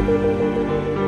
Música